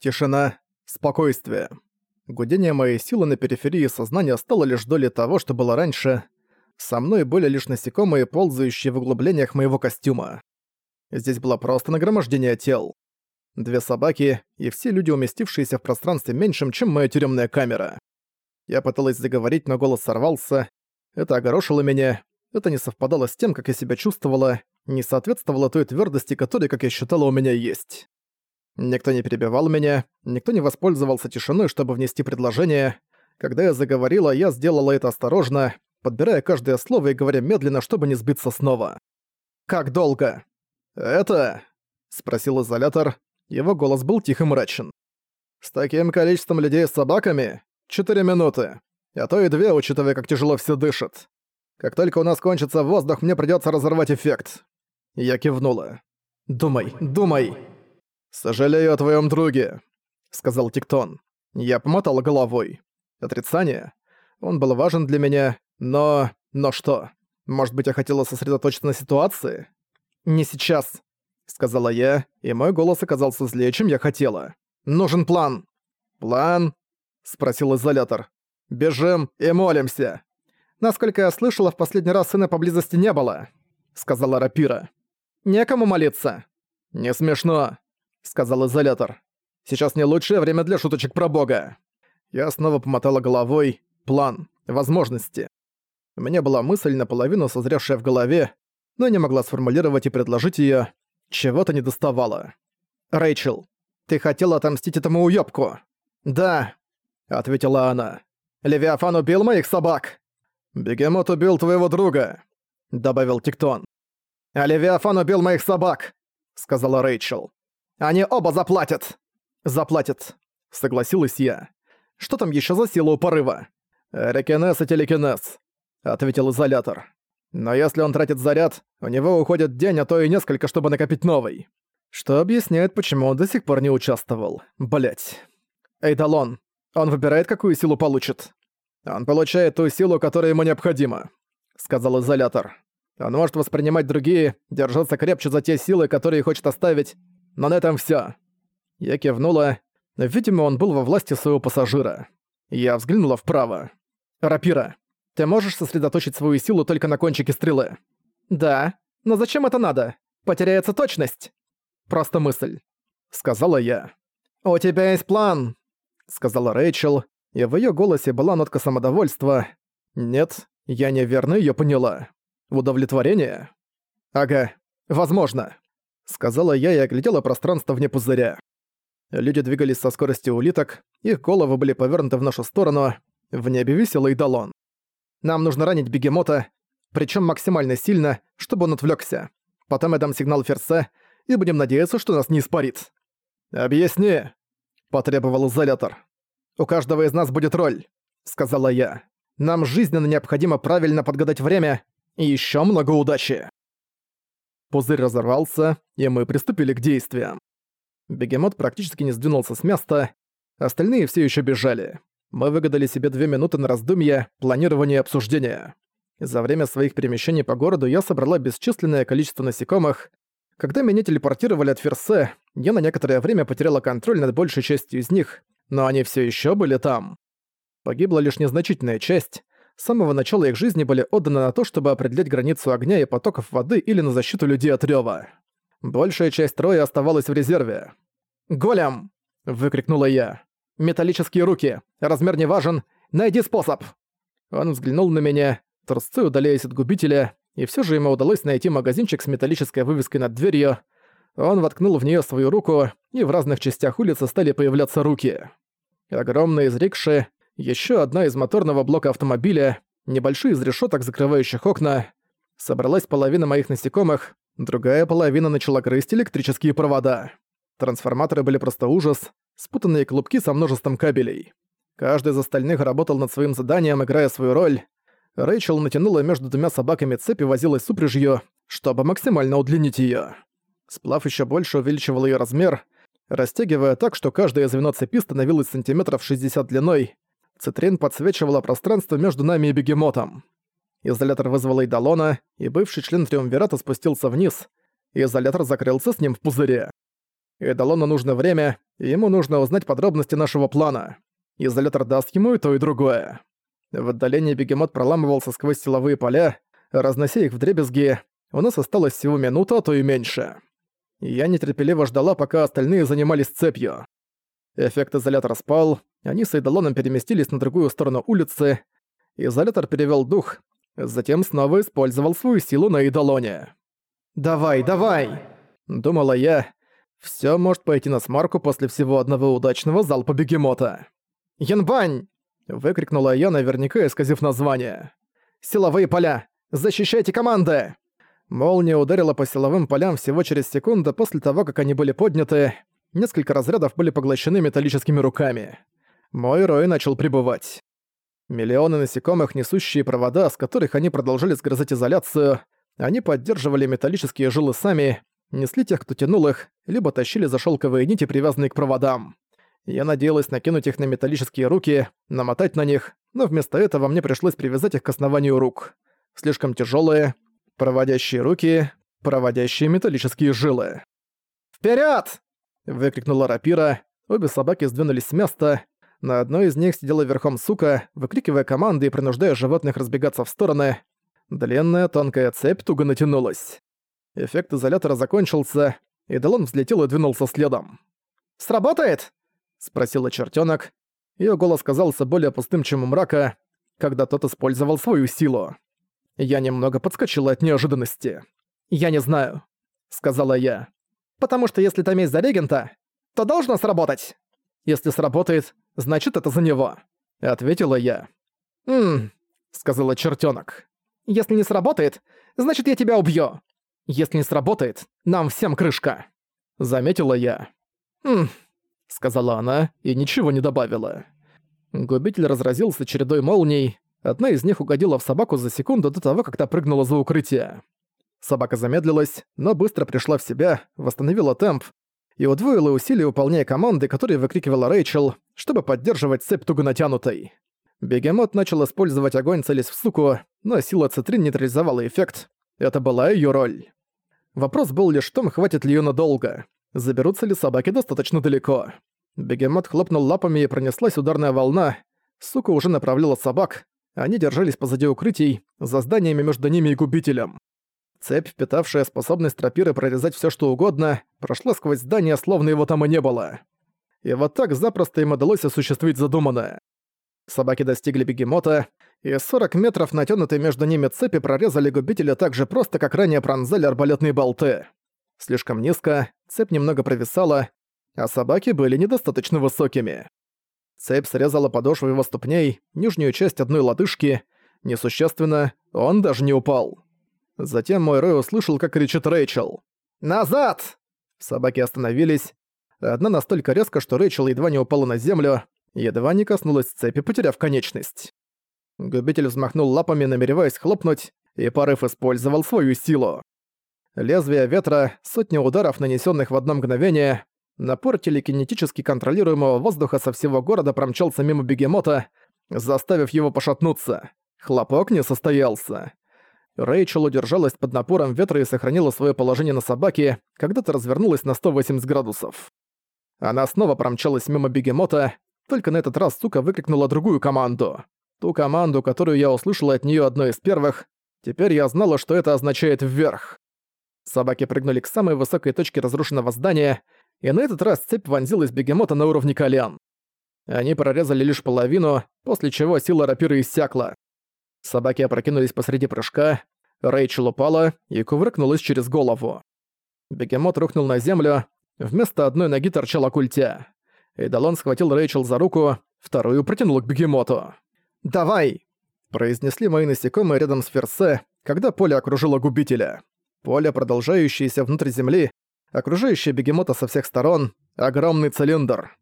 Тишина, спокойствие. Гудение моей силы на периферии сознания стало лишь долей того, что было раньше. Со мной были лишь насекомые, ползающие в углублениях моего костюма. Здесь было просто нагромождение тел. Две собаки и все люди, уместившиеся в пространстве меньшим, чем моя тюремная камера. Я пыталась заговорить, но голос сорвался. Это огорошило меня. Это не совпадало с тем, как я себя чувствовала, не соответствовало той твердости, которая, как я считала, у меня есть. Никто не перебивал меня, никто не воспользовался тишиной, чтобы внести предложение. Когда я заговорила, я сделала это осторожно, подбирая каждое слово и говоря медленно, чтобы не сбиться снова. «Как долго?» «Это...» — спросил изолятор. Его голос был тих и мрачен. «С таким количеством людей с собаками? Четыре минуты. А то и две, учитывая, как тяжело все дышат. Как только у нас кончится воздух, мне придется разорвать эффект». Я кивнула. «Думай, думай!» «Сожалею о твоем друге», — сказал Тиктон. Я помотал головой. Отрицание. Он был важен для меня, но... Но что? Может быть, я хотела сосредоточиться на ситуации? «Не сейчас», — сказала я, и мой голос оказался злее, чем я хотела. «Нужен план». «План?» — спросил изолятор. «Бежим и молимся». «Насколько я слышала, в последний раз сына поблизости не было», — сказала Рапира. «Некому молиться». «Не смешно», — сказал изолятор. «Сейчас не лучшее время для шуточек про бога». Я снова помотала головой. План. Возможности. У меня была мысль, наполовину созревшая в голове, но не могла сформулировать и предложить её. Чего-то не доставало. «Рэйчел, ты хотела отомстить этому уёбку?» «Да», — ответила она. «Левиафан убил моих собак!» «Бегемот убил твоего друга», — добавил Тиктон. «А Левиафан убил моих собак», — сказала Рэйчел. Они оба заплатят!» «Заплатят», — согласилась я. «Что там еще за сила у порыва?» «Рекинез и телекинез», — ответил изолятор. «Но если он тратит заряд, у него уходит день, а то и несколько, чтобы накопить новый. Что объясняет, почему он до сих пор не участвовал. Блять. Эйдалон. Он выбирает, какую силу получит. Он получает ту силу, которая ему необходима», — сказал изолятор. «Он может воспринимать другие, держаться крепче за те силы, которые хочет оставить, но на этом всё». Я кивнула. Видимо, он был во власти своего пассажира. Я взглянула вправо. «Рапира, ты можешь сосредоточить свою силу только на кончике стрелы?» «Да. Но зачем это надо? Потеряется точность». «Просто мысль», — сказала я. «У тебя есть план», — сказала Рэйчел, и в её голосе была нотка самодовольства. «Нет, я неверно её поняла. Удовлетворение?» «Ага, возможно» сказала я и оглядела пространство вне пузыря. Люди двигались со скоростью улиток, их головы были повернуты в нашу сторону, в небе висел Эйдалон. Нам нужно ранить бегемота, причем максимально сильно, чтобы он отвлекся. Потом я дам сигнал Ферсе, и будем надеяться, что нас не испарит. «Объясни», — потребовал изолятор. «У каждого из нас будет роль», — сказала я. «Нам жизненно необходимо правильно подгадать время и еще много удачи». Пузырь разорвался, и мы приступили к действиям. Бегемот практически не сдвинулся с места, остальные все еще бежали. Мы выгадали себе две минуты на раздумье, планирование и обсуждение. За время своих перемещений по городу я собрала бесчисленное количество насекомых. Когда меня телепортировали от Ферсе, я на некоторое время потеряла контроль над большей частью из них, но они все еще были там. Погибла лишь незначительная часть, с самого начала их жизни были отданы на то, чтобы определять границу огня и потоков воды или на защиту людей от рёва. Большая часть троя оставалась в резерве. «Голем!» — выкрикнула я. «Металлические руки! Размер не важен! Найди способ!» Он взглянул на меня, трусцой удаляясь от губителя, и все же ему удалось найти магазинчик с металлической вывеской над дверью. Он воткнул в нее свою руку, и в разных частях улицы стали появляться руки. Огромные из рикши, еще одна из моторного блока автомобиля, небольшие из решеток, закрывающих окна. Собралась половина моих насекомых, другая половина начала грызть электрические провода. Трансформаторы были просто ужас, спутанные клубки со множеством кабелей. Каждый из остальных работал над своим заданием, играя свою роль. Рэйчел натянула между двумя собаками цепь и возилась с упряжью, чтобы максимально удлинить ее. Сплав еще больше увеличивал ее размер, растягивая так, что каждое звено цепи становилось сантиметров 60 длиной, Цитрин подсвечивала пространство между нами и бегемотом. Изолятор вызвал Эйдалона, и бывший член Триумвирата спустился вниз. Изолятор закрылся с ним в пузыре. Эдалону нужно время, и ему нужно узнать подробности нашего плана. Изолятор даст ему и то, и другое. В отдалении бегемот проламывался сквозь силовые поля, разнося их в дребезги. У нас осталось всего минута, а то и меньше. Я нетерпеливо ждала, пока остальные занимались цепью. Эффект изолятора спал, они с Эйдалоном переместились на другую сторону улицы. Изолятор перевел дух, затем снова использовал свою силу на Эйдалоне. «Давай, давай!» — думала я. Все может пойти на смарку после всего одного удачного залпа бегемота. «Янбань!» — выкрикнула я, наверняка исказив название. «Силовые поля! Защищайте команды!» Молния ударила по силовым полям всего через секунду после того, как они были подняты. Несколько разрядов были поглощены металлическими руками. Мой рой начал прибывать. Миллионы насекомых, несущие провода, с которых они продолжали сгрызать изоляцию, они поддерживали металлические жилы сами, несли тех, кто тянул их, либо тащили за шелковые нити, привязанные к проводам. Я надеялась накинуть их на металлические руки, намотать на них, но вместо этого мне пришлось привязать их к основанию рук. Слишком тяжелые, проводящие руки, проводящие металлические жилы. «Вперёд!» — выкрикнула рапира. Обе собаки сдвинулись с места. На одной из них сидела верхом сука, выкрикивая команды и принуждая животных разбегаться в стороны. Длинная тонкая цепь туго натянулась. Эффект изолятора закончился, и Делон взлетел и двинулся следом. «Сработает?» — спросила чертёнок. Её голос казался более пустым, чем у мрака, когда тот использовал свою силу. Я немного подскочила от неожиданности. «Я не знаю», — сказала я. «Потому что если там есть за регента, то должно сработать. Если сработает, значит это за него», — ответила я. «Ммм», — сказала чертёнок. «Если не сработает, значит я тебя убью. Если не сработает, нам всем крышка», — заметила я. «Ммм», — сказала она и ничего не добавила. Губитель разразился чередой молний, одна из них угодила в собаку за секунду до того, как та прыгнула за укрытие. Собака замедлилась, но быстро пришла в себя, восстановила темп и удвоила усилия, выполняя команды, которые выкрикивала Рэйчел, чтобы поддерживать цепь туго натянутой. Бегемот начал использовать огонь, целясь в суку, но сила цитрин нейтрализовала эффект. Это была ее роль. Вопрос был лишь в том, хватит ли ее надолго. Заберутся ли собаки достаточно далеко. Бегемот хлопнул лапами и пронеслась ударная волна. Сука уже направляла собак. Они держались позади укрытий, за зданиями между ними и губителем. Цепь, впитавшая способность рапиры прорезать все что угодно, прошла сквозь здание, словно его там и не было. И вот так запросто им удалось осуществить задуманное. Собаки достигли бегемота, и 40 метров натянутой между ними цепи прорезали губителя так же просто, как ранее пронзали арбалетные болты. Слишком низко, цепь немного провисала, а собаки были недостаточно высокими. Цепь срезала подошву его ступней, нижнюю часть одной лодыжки. Несущественно, он даже не упал. Затем мой Рой услышал, как кричит Рэйчел. «Назад!» Собаки остановились. Одна настолько резко, что Рэйчел едва не упала на землю, едва не коснулась цепи, потеряв конечность. Губитель взмахнул лапами, намереваясь хлопнуть, и порыв использовал свою силу. Лезвие ветра, сотни ударов, нанесенных в одно мгновение, напор телекинетически контролируемого воздуха со всего города промчался мимо бегемота, заставив его пошатнуться. Хлопок не состоялся. Рэйчел удержалась под напором ветра и сохранила свое положение на собаке, когда-то развернулась на 180 градусов. Она снова промчалась мимо бегемота, только на этот раз сука выкрикнула другую команду. Ту команду, которую я услышала от нее одной из первых. Теперь я знала, что это означает «вверх». Собаки прыгнули к самой высокой точке разрушенного здания, и на этот раз цепь вонзилась бегемота на уровне колен. Они прорезали лишь половину, после чего сила рапиры иссякла. Собаки опрокинулись посреди прыжка, Рэйчел упала и кувыркнулась через голову. Бегемот рухнул на землю, вместо одной ноги торчала культя. Эйдалон схватил Рэйчел за руку, вторую протянул к бегемоту. «Давай!» – произнесли мои насекомые рядом с Ферсе, когда поле окружило губителя. Поле, продолжающееся внутрь земли, окружающее бегемота со всех сторон, огромный цилиндр.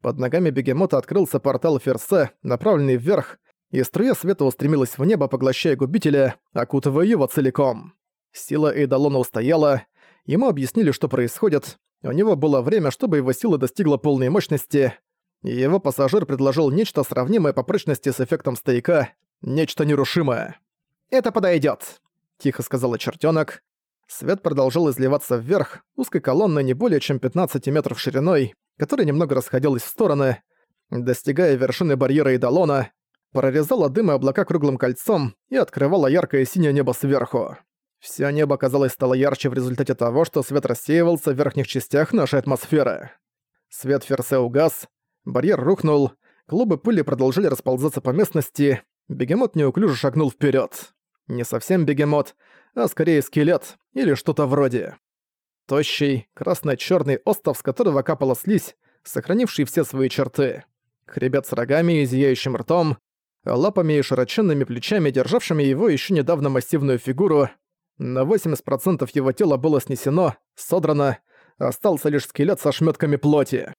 Под ногами бегемота открылся портал Ферсе, направленный вверх, и струя света устремилась в небо, поглощая губителя, окутывая его целиком. Сила Эйдалона устояла, ему объяснили, что происходит, у него было время, чтобы его сила достигла полной мощности, и его пассажир предложил нечто сравнимое по прочности с эффектом стояка, нечто нерушимое. «Это подойдет, тихо сказала чертенок. Свет продолжал изливаться вверх, узкой колонной не более чем 15 метров шириной, которая немного расходилась в стороны, достигая вершины барьера Идалона, прорезала дым и облака круглым кольцом и открывала яркое синее небо сверху. Всё небо, казалось, стало ярче в результате того, что свет рассеивался в верхних частях нашей атмосферы. Свет Ферсе угас, барьер рухнул, клубы пыли продолжили расползаться по местности, бегемот неуклюже шагнул вперед. Не совсем бегемот, а скорее скелет или что-то вроде. Тощий, красно черный остов, с которого капала слизь, сохранивший все свои черты. Хребет с рогами и зияющим ртом, лапами и широченными плечами, державшими его еще недавно массивную фигуру. На 80% его тела было снесено, содрано, остался лишь скелет со шмётками плоти.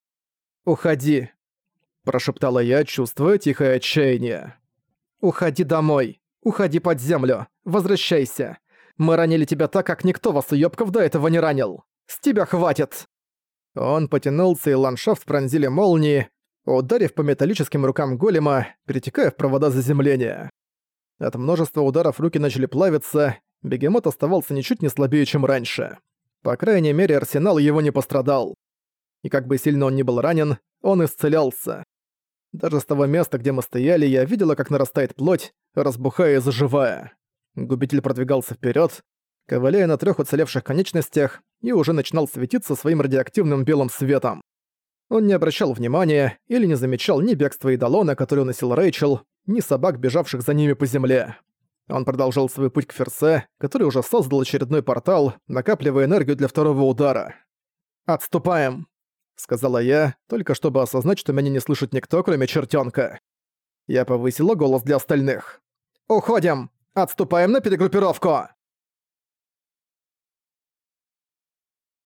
«Уходи», – прошептала я, чувствуя тихое отчаяние. «Уходи домой. Уходи под землю. Возвращайся. Мы ранили тебя так, как никто вас, уёбков, до этого не ранил. С тебя хватит!» Он потянулся, и ландшафт пронзили молнии, ударив по металлическим рукам голема, перетекая в провода заземления. От множества ударов руки начали плавиться, бегемот оставался ничуть не слабее, чем раньше. По крайней мере, арсенал его не пострадал. И как бы сильно он ни был ранен, он исцелялся. Даже с того места, где мы стояли, я видела, как нарастает плоть, разбухая и заживая. Губитель продвигался вперед, ковыляя на трех уцелевших конечностях, и уже начинал светиться своим радиоактивным белым светом. Он не обращал внимания или не замечал ни бегства Идалона, который уносил Рэйчел, ни собак, бежавших за ними по земле. Он продолжал свой путь к Ферсе, который уже создал очередной портал, накапливая энергию для второго удара. «Отступаем!» — сказала я, только чтобы осознать, что меня не слышит никто, кроме чертенка. Я повысила голос для остальных. «Уходим! Отступаем на перегруппировку!»